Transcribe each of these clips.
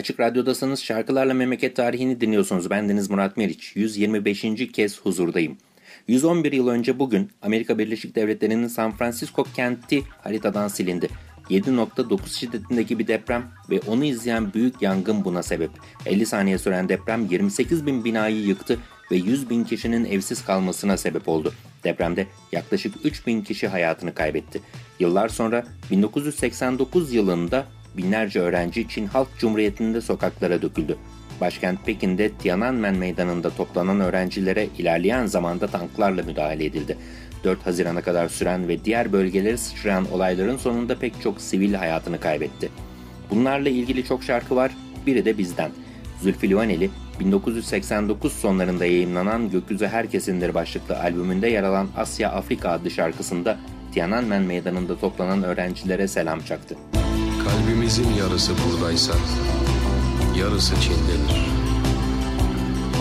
Açık Radyo'dasınız. Şarkılarla Memleket Tarihini dinliyorsunuz. Ben Deniz Murat Meriç. 125. kez huzurdayım. 111 yıl önce bugün Amerika Birleşik Devletleri'nin San Francisco kenti haritadan silindi. 7.9 şiddetindeki bir deprem ve onu izleyen büyük yangın buna sebep. 50 saniye süren deprem 28 bin binayı yıktı ve 100 bin kişinin evsiz kalmasına sebep oldu. Depremde yaklaşık 3 bin kişi hayatını kaybetti. Yıllar sonra 1989 yılında binlerce öğrenci Çin Halk Cumhuriyeti'nde sokaklara döküldü. Başkent Pekin'de Tiananmen Meydanı'nda toplanan öğrencilere ilerleyen zamanda tanklarla müdahale edildi. 4 Haziran'a kadar süren ve diğer bölgeleri sıçrayan olayların sonunda pek çok sivil hayatını kaybetti. Bunlarla ilgili çok şarkı var, biri de bizden. Zülfü Livaneli, 1989 sonlarında yayınlanan Gökyüzü Herkesindir başlıklı albümünde yer alan Asya Afrika adlı şarkısında Tiananmen Meydanı'nda toplanan öğrencilere selam çaktı. Kalbimizin yarısı buradaysa yarısı Çin'dedir.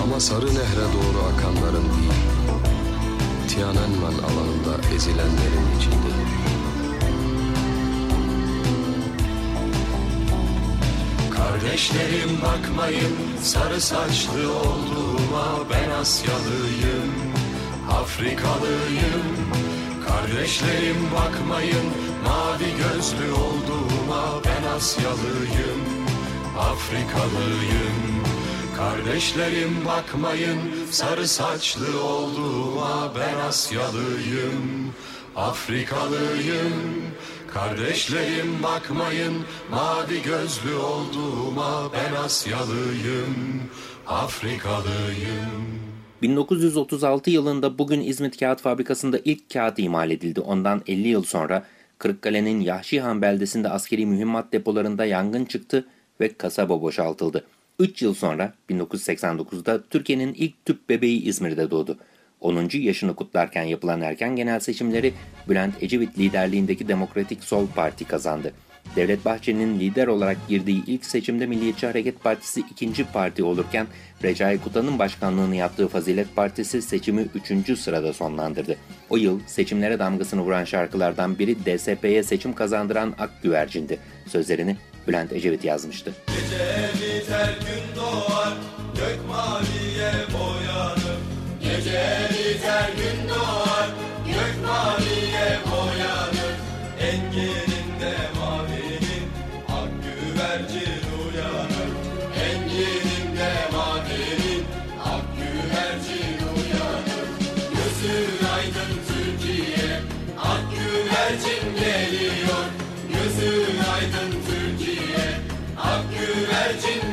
Ama Sarı Nehre doğru akanların değil, Tiananmen alanında ezilenlerin içindedir. Kardeşlerim bakmayın sarı saçlı olduğuma ben Asyalıyım, Afrikalıyım. Kardeşlerim bakmayın mavi gözlü olduğuma Asyalıyım, Afrikalıyım. Kardeşlerim bakmayın sarı saçlı olduğuma ben Asyalıyım, Afrikalıyım. Kardeşlerim bakmayın mavi gözlü olduğuma ben Asyalıyım, Afrikalıyım. 1936 yılında bugün İzmit Kağıt Fabrikası'nda ilk kağıt imal edildi. Ondan 50 yıl sonra Kırıkkale'nin Yahşihan beldesinde askeri mühimmat depolarında yangın çıktı ve kasaba boşaltıldı. 3 yıl sonra 1989'da Türkiye'nin ilk tüp bebeği İzmir'de doğdu. 10. yaşını kutlarken yapılan erken genel seçimleri Bülent Ecevit liderliğindeki Demokratik Sol Parti kazandı. Devlet Bahçeli'nin lider olarak girdiği ilk seçimde Milliyetçi Hareket Partisi ikinci parti olurken Recai Kutan'ın başkanlığını yaptığı Fazilet Partisi seçimi üçüncü sırada sonlandırdı. O yıl seçimlere damgasını vuran şarkılardan biri DSP'ye seçim kazandıran Ak Güvercin'di. Sözlerini Bülent Ecevit yazmıştı. Gece Gözün aydın Türkiye, ak güvercin geliyor. Gözün aydın Türkiye, ak güvercin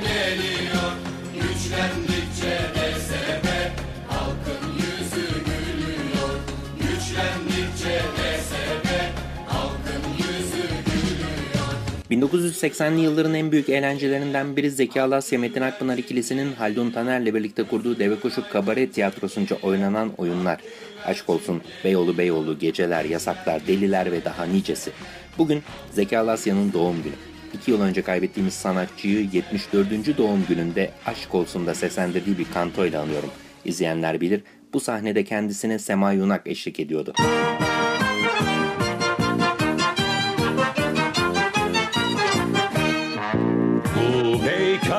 1980'li yılların en büyük eğlencelerinden biri Zeki Alasya Metin Akpınar ikilisinin Haldun Taner'le birlikte kurduğu Deve Kuşu Kabare Tiyatrosu'nca oynanan oyunlar. Aşk olsun, Beyoğlu Beyoğlu, Geceler, Yasaklar, Deliler ve daha nicesi. Bugün Zeki Alasya'nın doğum günü. İki yıl önce kaybettiğimiz sanatçıyı 74. doğum gününde Aşk Olsun'da seslendirdiği bir kantoyla anıyorum. İzleyenler bilir, bu sahnede kendisine Sema Yunak eşlik ediyordu. Bu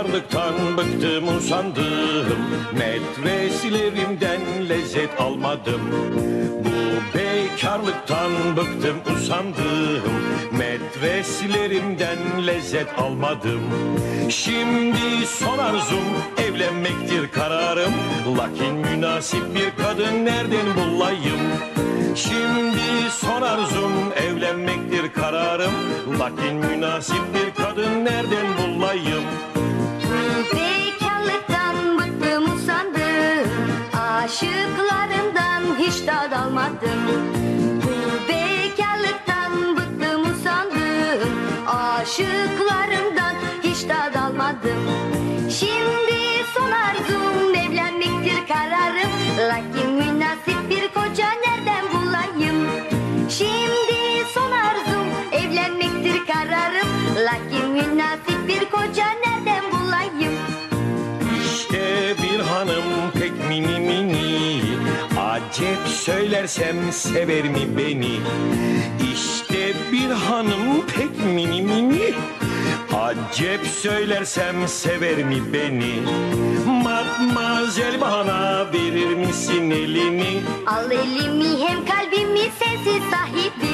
bekarlıktan bıktım usandım. Metresilerimden lezzet almadım. Bu bekarlıktan bıktım usandım. Metresilerimden lezzet almadım. Şimdi son arzum evlenmektir kararım. Lakin münasip bir kadın nereden bulayım? Şimdi son arzum evlenmektir kararım. Lakin münasip bir kadın nereden bulayım söylersem sever mi beni? İşte bir hanım pek mini mini. Acep söylersem sever mi beni? Matmazel bana verir misin elini? Al elimi hem kalbimi sensiz sahibi.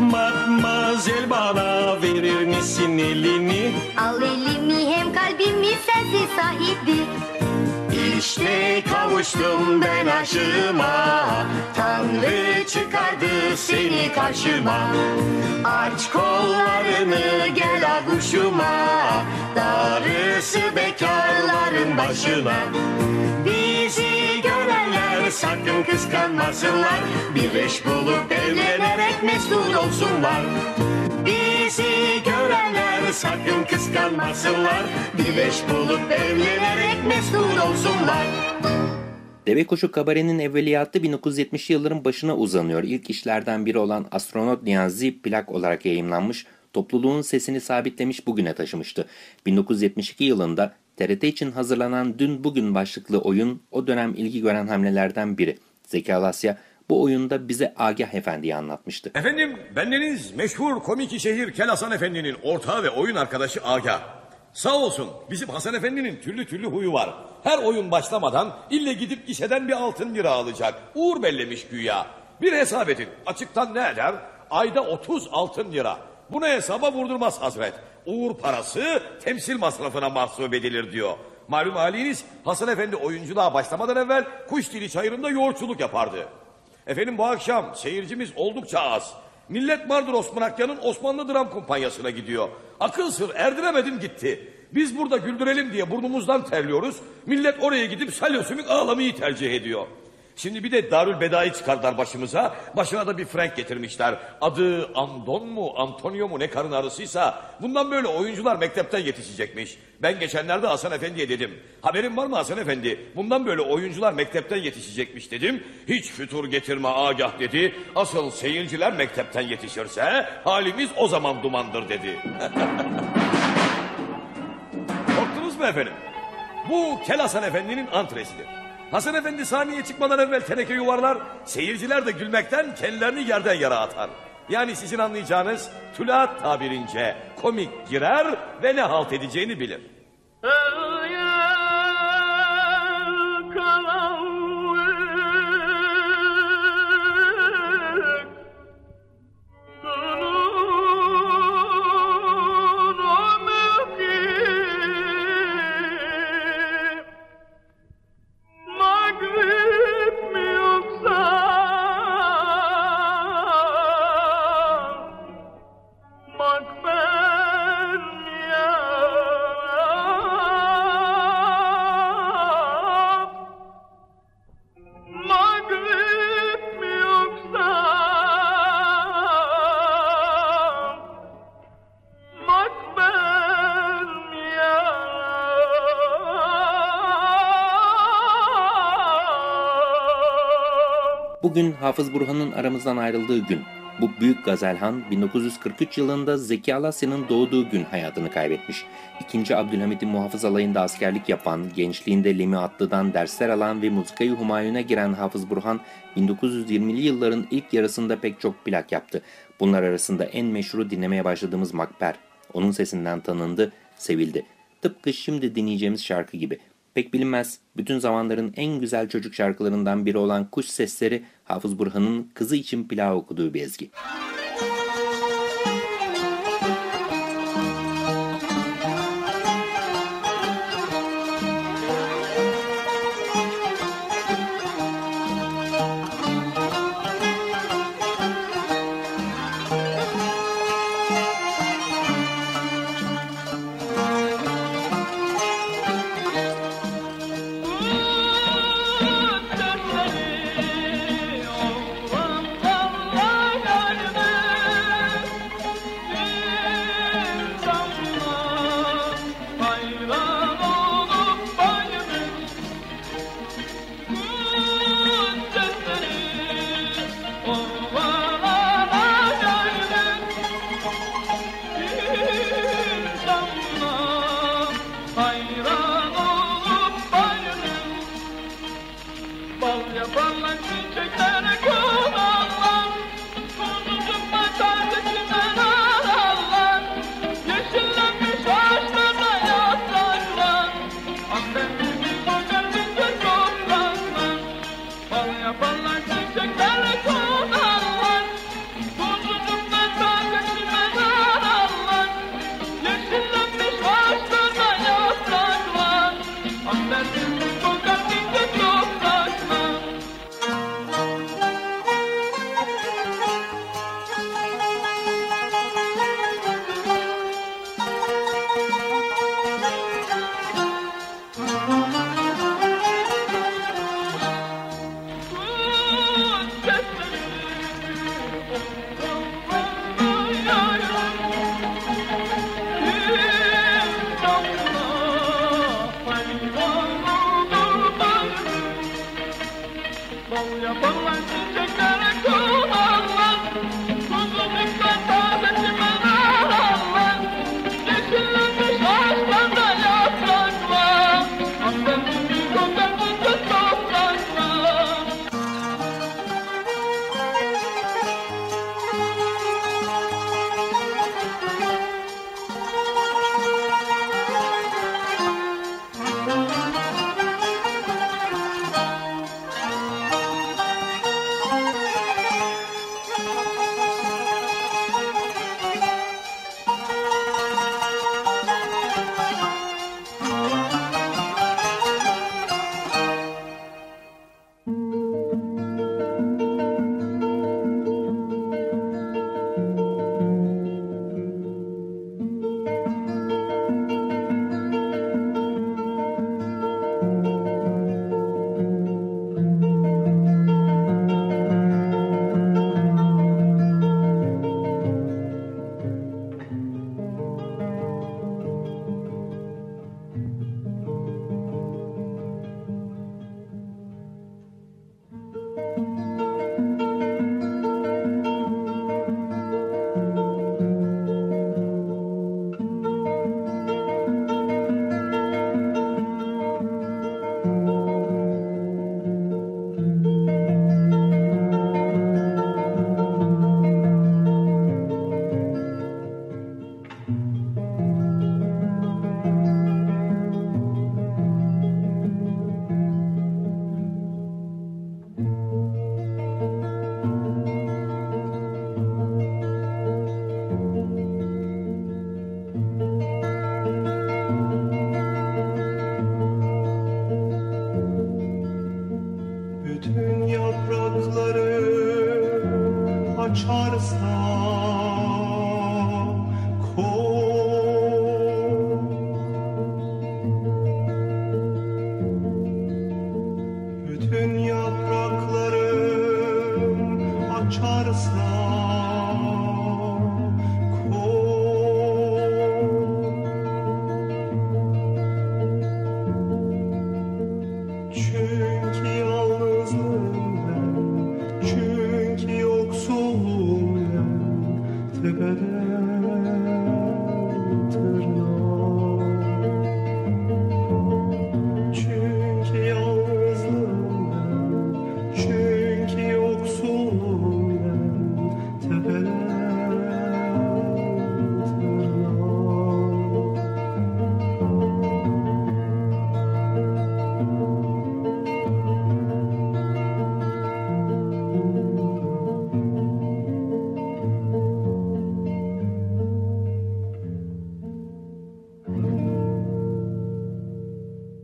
Matmazel bana verir misin elini? Al elimi hem kalbimi sensiz sahibi. İşte kavuştum ben aşığıma Tanrı çıkardı seni karşıma. Aç kollarını gel aguşuma Darısı bekarların başına. Bizi görenler sakın kıskanmasınlar. Bir eş bulup evlenerek mesut olsunlar sakın kıskanmasınlar Bir eş bulup evlenerek mesut olsunlar Deve Kuşu Kabare'nin evveliyatı 1970'li yılların başına uzanıyor. İlk işlerden biri olan Astronot Niyazi plak olarak yayımlanmış, topluluğun sesini sabitlemiş bugüne taşımıştı. 1972 yılında TRT için hazırlanan Dün Bugün başlıklı oyun o dönem ilgi gören hamlelerden biri. Zeki Alasya bu oyunda bize Agah Efendi'yi anlatmıştı. Efendim bendeniz meşhur komik şehir Kel Hasan Efendi'nin ortağı ve oyun arkadaşı Agah. Sağ olsun bizim Hasan Efendi'nin türlü türlü huyu var. Her oyun başlamadan ille gidip işeden bir altın lira alacak. Uğur bellemiş güya. Bir hesap edin açıktan ne eder? Ayda 30 altın lira. Bunu hesaba vurdurmaz Hazret. Uğur parası temsil masrafına mahsup edilir diyor. Malum haliniz Hasan Efendi oyunculuğa başlamadan evvel kuş dili çayırında yoğurtçuluk yapardı. Efendim bu akşam seyircimiz oldukça az. Millet Mardur Osman Akya'nın Osmanlı Dram Kumpanyası'na gidiyor. Akıl sır erdiremedim gitti. Biz burada güldürelim diye burnumuzdan terliyoruz. Millet oraya gidip salyosumik ağlamayı tercih ediyor. Şimdi bir de Darül Beda'yı çıkardılar başımıza. Başına da bir Frank getirmişler. Adı Andon mu, Antonio mu ne karın arısıysa. Bundan böyle oyuncular mektepten yetişecekmiş. Ben geçenlerde Hasan Efendi'ye dedim. Haberin var mı Hasan Efendi? Bundan böyle oyuncular mektepten yetişecekmiş dedim. Hiç fütur getirme agah dedi. Asıl seyirciler mektepten yetişirse halimiz o zaman dumandır dedi. Korktunuz mu efendim? Bu Kel Hasan Efendi'nin antresidir. Hasan Efendi sahneye çıkmadan evvel teneke yuvarlar, seyirciler de gülmekten kendilerini yerden yere atar. Yani sizin anlayacağınız tülaat tabirince komik girer ve ne halt edeceğini bilir. Bugün Hafız Burhan'ın aramızdan ayrıldığı gün. Bu büyük gazelhan 1943 yılında Zeki Alasya'nın doğduğu gün hayatını kaybetmiş. İkinci Abdülhamid'in muhafız alayında askerlik yapan, gençliğinde Lemi Atlı'dan dersler alan ve musikayı Humayun'a giren Hafız Burhan 1920'li yılların ilk yarısında pek çok plak yaptı. Bunlar arasında en meşhuru dinlemeye başladığımız Makber. Onun sesinden tanındı, sevildi. Tıpkı şimdi dinleyeceğimiz şarkı gibi. Pek bilinmez, bütün zamanların en güzel çocuk şarkılarından biri olan Kuş Sesleri Hafız Burhan'ın kızı için pilav okuduğu bir ezgi. Pamia, Pamia, Pamia, Pamia,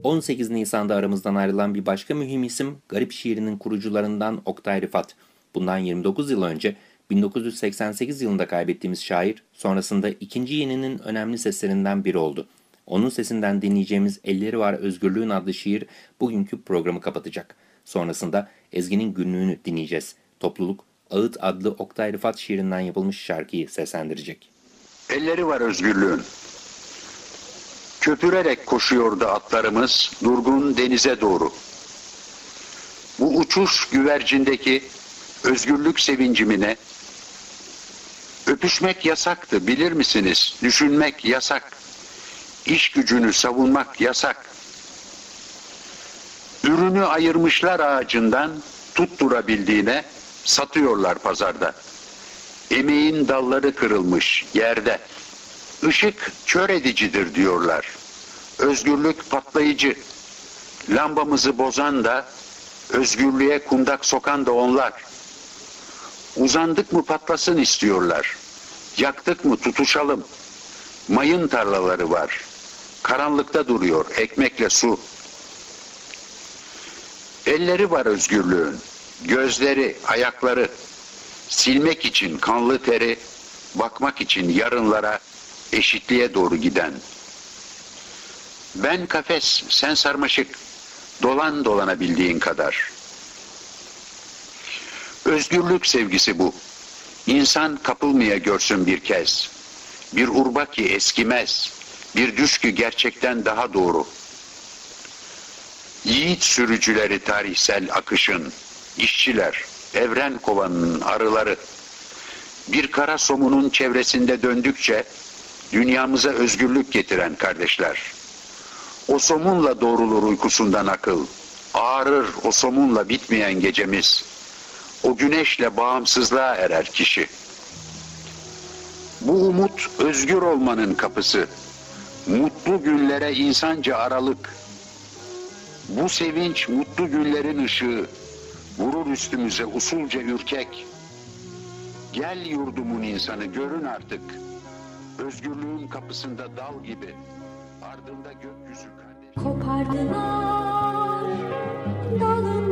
18 Nisan'da aramızdan ayrılan bir başka mühim isim Garip şiirinin kurucularından Oktay Rıfat. Bundan 29 yıl önce 1988 yılında kaybettiğimiz şair sonrasında ikinci yeninin önemli seslerinden biri oldu. Onun sesinden dinleyeceğimiz Elleri Var Özgürlüğün adlı şiir bugünkü programı kapatacak. Sonrasında Ezgi'nin günlüğünü dinleyeceğiz. Topluluk Ağıt adlı Oktay Rıfat şiirinden yapılmış şarkıyı seslendirecek. Elleri var özgürlüğün. Köpürerek koşuyordu atlarımız durgun denize doğru. Bu uçuş güvercindeki özgürlük sevincimine öpüşmek yasaktı bilir misiniz? Düşünmek yasak. İş gücünü savunmak yasak. Ürünü ayırmışlar ağacından tutturabildiğine satıyorlar pazarda. Emeğin dalları kırılmış yerde. Işık kör edicidir diyorlar. Özgürlük patlayıcı. Lambamızı bozan da, özgürlüğe kundak sokan da onlar. Uzandık mı patlasın istiyorlar. Yaktık mı tutuşalım. Mayın tarlaları var. Karanlıkta duruyor ekmekle su. Elleri var özgürlüğün. Gözleri, ayakları. Silmek için kanlı teri, bakmak için yarınlara, eşitliğe doğru giden. Ben kafes, sen sarmaşık. Dolan dolanabildiğin kadar. Özgürlük sevgisi bu. İnsan kapılmaya görsün bir kez. Bir urba ki eskimez. Bir düş ki gerçekten daha doğru. Yiğit sürücüleri tarihsel akışın, işçiler, evren kovanının arıları, bir kara somunun çevresinde döndükçe dünyamıza özgürlük getiren kardeşler. O somunla doğrulur uykusundan akıl, ağrır o somunla bitmeyen gecemiz. O güneşle bağımsızlığa erer kişi. Bu umut özgür olmanın kapısı. Mutlu günlere insanca aralık. Bu sevinç mutlu günlerin ışığı. Vurur üstümüze usulca ürkek. Gel yurdumun insanı görün artık. Özgürlüğün kapısında dal gibi. Ardında gökyüzü kardeş. Kopardılar dalından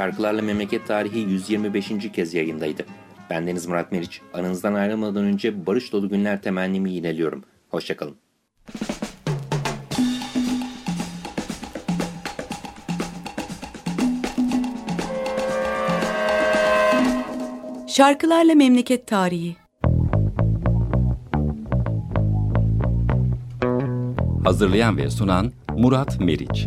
Şarkılarla Memleket Tarihi 125. kez yayındaydı. Ben Deniz Murat Meriç. Aranızdan ayrılmadan önce barış dolu günler temennimi yineliyorum. Hoşçakalın. Şarkılarla Memleket Tarihi Hazırlayan ve sunan Murat Meriç.